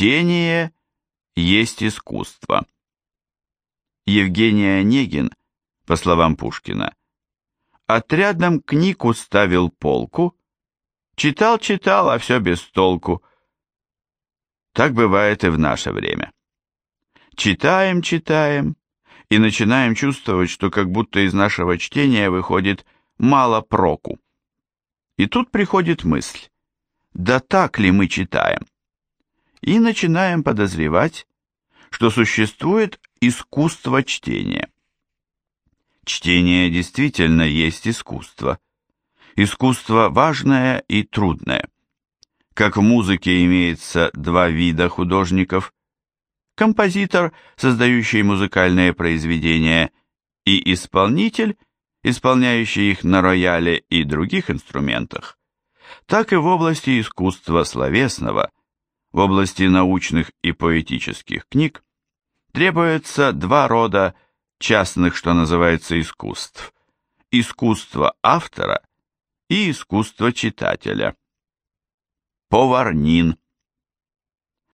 Чтение есть искусство. Евгений Онегин, по словам Пушкина, отрядом книг уставил полку, читал-читал, а все без толку. Так бывает и в наше время. Читаем, читаем, и начинаем чувствовать, что как будто из нашего чтения выходит мало проку. И тут приходит мысль, да так ли мы читаем? И начинаем подозревать, что существует искусство чтения. Чтение действительно есть искусство. Искусство важное и трудное. Как в музыке имеется два вида художников. Композитор, создающий музыкальные произведения, и исполнитель, исполняющий их на рояле и других инструментах. Так и в области искусства словесного, в области научных и поэтических книг, требуется два рода частных, что называется, искусств. Искусство автора и искусство читателя. Поварнин.